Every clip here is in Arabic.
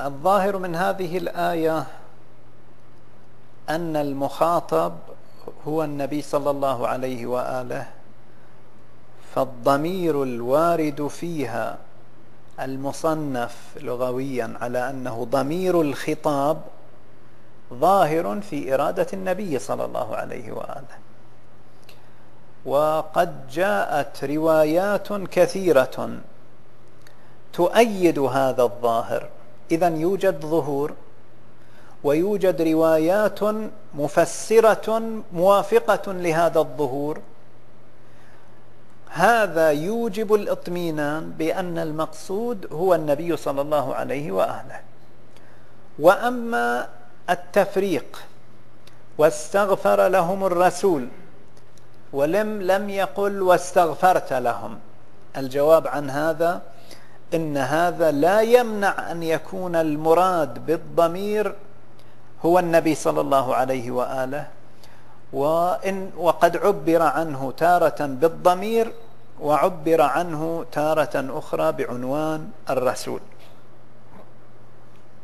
الظاهر من هذه الآية أن المخاطب هو النبي صلى الله عليه وآله فالضمير الوارد فيها المصنف لغويا على أنه ضمير الخطاب ظاهر في إرادة النبي صلى الله عليه وآله. وقد جاءت روايات كثيرة تؤيد هذا الظاهر. إذا يوجد ظهور ويوجد روايات مفسرة موافقة لهذا الظهور. هذا يوجب الاطمئنان بأن المقصود هو النبي صلى الله عليه وآله. وأما التفريق واستغفر لهم الرسول ولم لم يقل واستغفرت لهم. الجواب عن هذا إن هذا لا يمنع أن يكون المراد بالضمير هو النبي صلى الله عليه وآله وإن وقد عبر عنه تارة بالضمير وعبر عنه تارة أخرى بعنوان الرسول.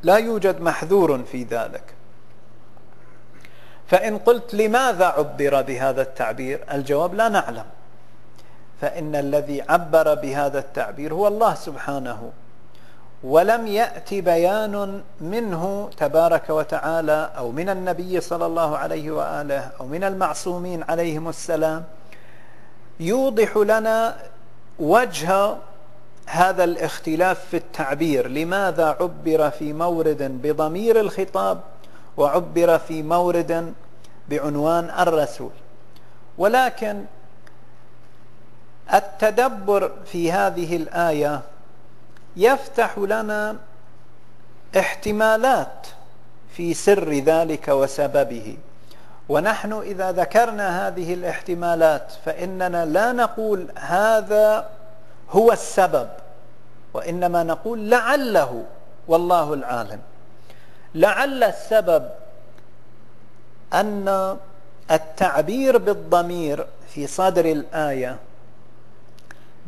لا يوجد محذور في ذلك. فإن قلت لماذا عبر بهذا التعبير؟ الجواب لا نعلم. فإن الذي عبر بهذا التعبير هو الله سبحانه. ولم يأتي بيان منه تبارك وتعالى أو من النبي صلى الله عليه وآله أو من المعصومين عليهم السلام يوضح لنا وجه هذا الاختلاف في التعبير. لماذا عبر في مورد بضمير الخطاب وعبر في مورد بعنوان الرسول؟ ولكن التدبر في هذه الآية يفتح لنا احتمالات في سر ذلك وسببه. ونحن إذا ذكرنا هذه الاحتمالات فإننا لا نقول هذا هو السبب وإنما نقول لعله والله العالم. لعل السبب أن التعبير بالضمير في صدر الآية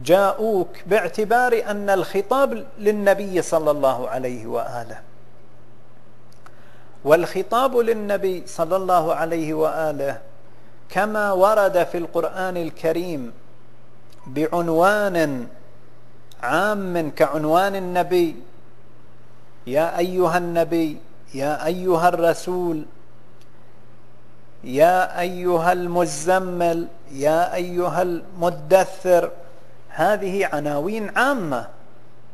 جاءوك باعتبار أن الخطاب للنبي صلى الله عليه وآله. والخطاب للنبي صلى الله عليه وآله كما ورد في القرآن الكريم بعنوان عام كعنوان النبي يا أيها النبي يا أيها الرسول يا أيها المزمل يا أيها المدثر. هذه عناوين عامة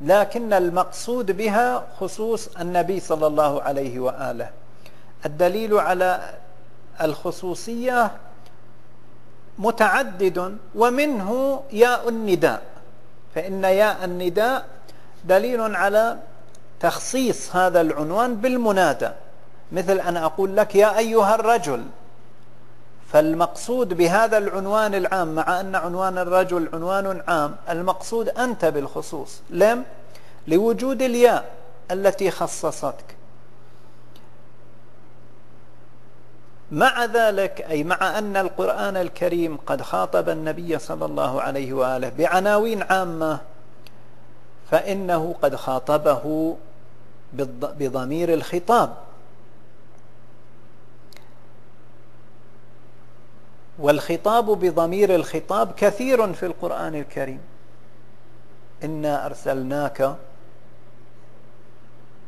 لكن المقصود بها خصوص النبي صلى الله عليه وآله. الدليل على الخصوصية متعدد ومنه ياء النداء. فإن ياء النداء دليل على تخصيص هذا العنوان بالمنادى. مثل أن أقول لك يا أيها الرجل فالمقصود بهذا العنوان العام مع أن عنوان الرجل عنوان عام المقصود أنت بالخصوص لم؟ لوجود الياء التي خصصتك. مع ذلك أي مع أن القرآن الكريم قد خاطب النبي صلى الله عليه وآله بعناوين عامة فإنه قد خاطبه بضمير الخطاب. والخطاب بضمير الخطاب كثير في القرآن الكريم. إنا أرسلناك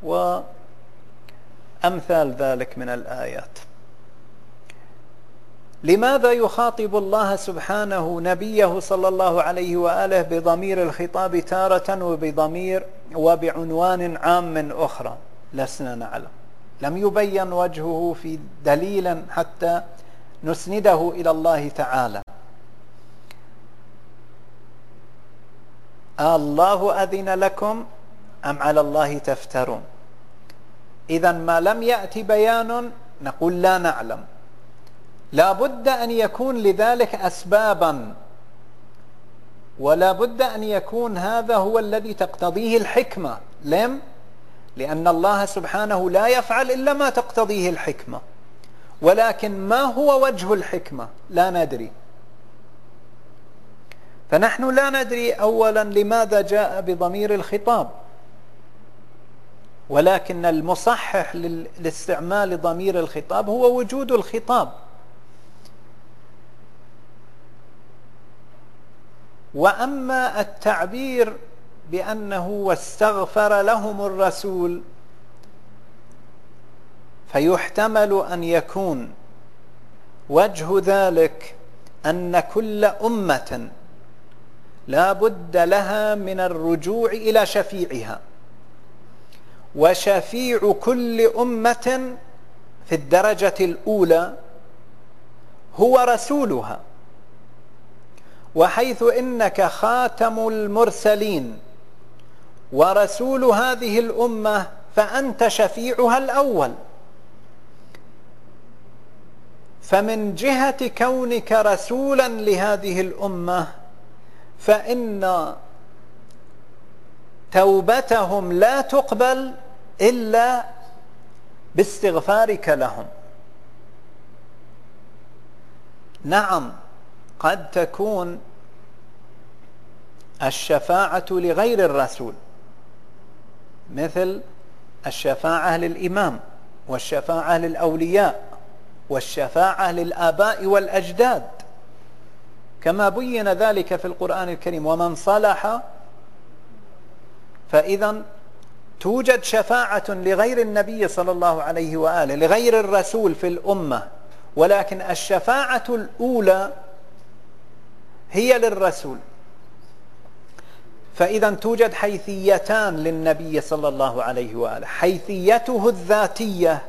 وأمثال ذلك من الآيات. لماذا يخاطب الله سبحانه نبيه صلى الله عليه وآله بضمير الخطاب تارة وبضمير وبعنوان عام أخرى؟ لسنا نعلم. لم يبين وجهه في دليل حتى نسنده إلى الله تعالى. الله أذن لكم أم على الله تفترون؟ إذا ما لم يأتي بيان نقول لا نعلم. لا بد أن يكون لذلك أسبابا ولا بد أن يكون هذا هو الذي تقتضيه الحكمة. لم؟ لأن الله سبحانه لا يفعل إلا ما تقتضيه الحكمة. ولكن ما هو وجه الحكمة؟ لا ندري. فنحن لا ندري أولا لماذا جاء بضمير الخطاب. ولكن المصحح لاستعمال ضمير الخطاب هو وجود الخطاب. وأما التعبير بأنه واستغفر لهم الرسول فيحتمل أن يكون وجه ذلك أن كل أمة لا بد لها من الرجوع إلى شفيعها وشفيع كل أمة في الدرجة الأولى هو رسولها وحيث إنك خاتم المرسلين ورسول هذه الأمة فأنت شفيعها الأول. فمن جهة كونك رسولا لهذه الأمة فإن توبتهم لا تقبل إلا باستغفارك لهم. نعم قد تكون الشفاعة لغير الرسول مثل الشفاعة للإمام والشفاعة للأولياء. والشفاعة للآباء والأجداد. كما بين ذلك في القرآن الكريم ومن صلح فإذا توجد شفاعة لغير النبي صلى الله عليه وآله لغير الرسول في الأمة. ولكن الشفاعة الأولى هي للرسول. فإذا توجد حيثيتان للنبي صلى الله عليه وآله. حيثيته الذاتية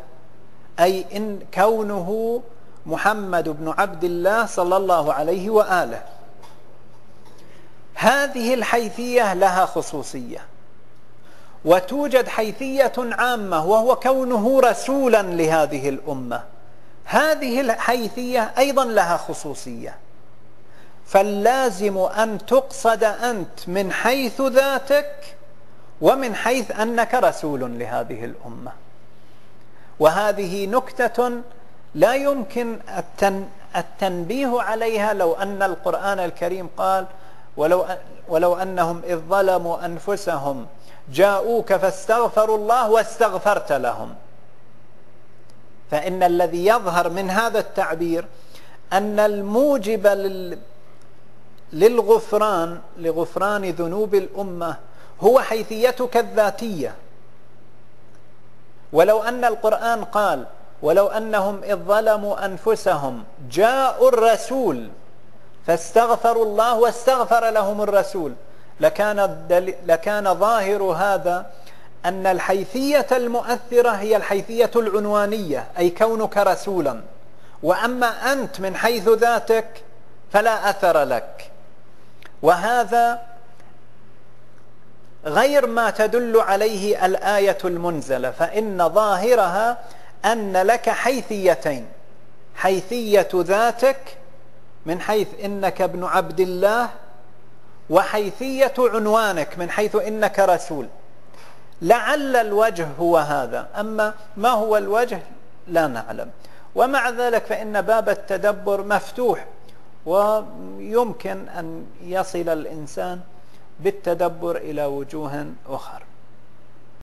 أي إن كونه محمد بن عبد الله صلى الله عليه وآله. هذه الحيثية لها خصوصية. وتوجد حيثية عامة وهو كونه رسولا لهذه الأمة. هذه الحيثية أيضا لها خصوصية. فاللازم أن تقصد أنت من حيث ذاتك ومن حيث أنك رسول لهذه الأمة. وهذه نكتة لا يمكن التن التنبيه عليها لو أن القرآن الكريم قال ولو, ولو أنهم إذ ظلموا أنفسهم جاءوك فاستغفروا الله واستغفرت لهم. فإن الذي يظهر من هذا التعبير أن الموجب لل للغفران لغفران ذنوب الأمة هو حيثيتك الذاتية. ولو أن القرآن قال ولو أنهم إذ ظلموا أنفسهم جاءوا الرسول فاستغفروا الله واستغفر لهم الرسول لكان, لكان ظاهر هذا أن الحيثية المؤثرة هي الحيثية العنوانية أي كونك رسولا. وأما أنت من حيث ذاتك فلا أثر لك. وهذا غير ما تدل عليه الآية المنزلة فإن ظاهرها أن لك حيثيتين. حيثية ذاتك من حيث إنك ابن عبد الله وحيثية عنوانك من حيث إنك رسول. لعل الوجه هو هذا أما ما هو الوجه لا نعلم. ومع ذلك فإن باب التدبر مفتوح ويمكن أن يصل الإنسان بالتدبر إلى وجوه أخرى